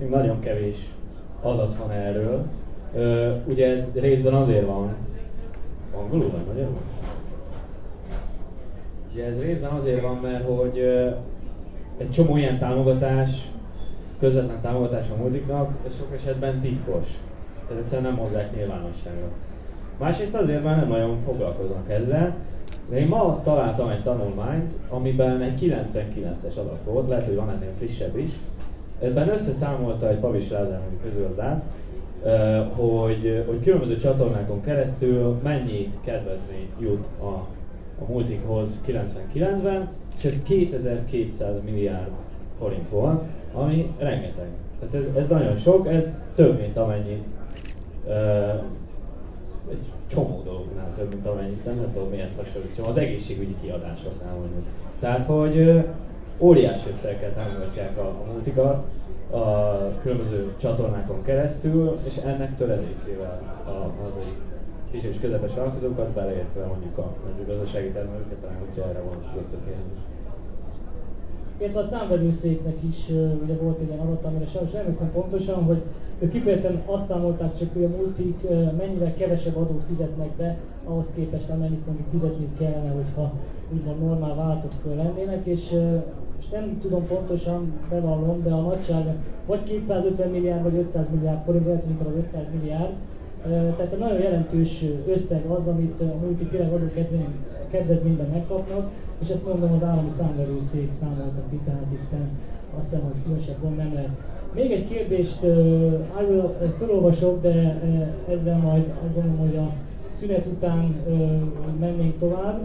még nagyon kevés adat van erről. Ö, ugye ez részben azért van, angolul vagy magyarul? Ugye ez részben azért van, mert hogy ö, egy csomó ilyen támogatás, közvetlen támogatás a multiknak, ez sok esetben titkos. Tehát egyszerűen nem hozzák nyilvánosságra. Másrészt azért már nem nagyon foglalkoznak ezzel, de én ma találtam egy tanulmányt, amiben egy 99-es adat volt, lehet, hogy van ennél frissebb is. Ebben összeszámolta egy Pavis Lázár közgazdász, hogy, hogy különböző csatornákon keresztül mennyi kedvezmény jut a, a multikhoz 99-ben, és ez 2200 milliárd forint volt, ami rengeteg. Tehát ez, ez nagyon sok, ez több, mint amennyit egy csomó dolognál több, mint amennyit, nem, nem tudom mihez hasonlítsam, az egészségügyi kiadásoknál mondjuk. Tehát, hogy óriási összeget támogatják a, a multikat a különböző csatornákon keresztül, és ennek töredékével a hazai kis és közepes vállalkozókat, beleértve mondjuk a mezőgazdasági termelőket, talán hogyha erre a kérdés. Illetve a számvevőszéknek is ugye volt egy ilyen adat, amire sajnos nem emlékszem pontosan, hogy ők kifejezetten azt számolták csak, hogy a multik mennyivel kevesebb adót fizetnek be, ahhoz képest amennyit mondjuk fizetni kellene, hogyha úgymond normál váltok lennének, és és nem tudom pontosan, bevallom, de a nagyság vagy 250 milliárd, vagy 500 milliárd forint, lehet, hogy az 500 milliárd. Tehát egy nagyon jelentős összeg az, amit a multik tényleg adókedvezményben megkapnak, és ezt mondom az állami számverőszék számolta ki, tehát itt azt hiszem, hogy különösebb gond nem lehet. Még egy kérdést uh, felolvasok, de uh, ezzel majd azt gondolom, hogy a szünet után mennénk tovább.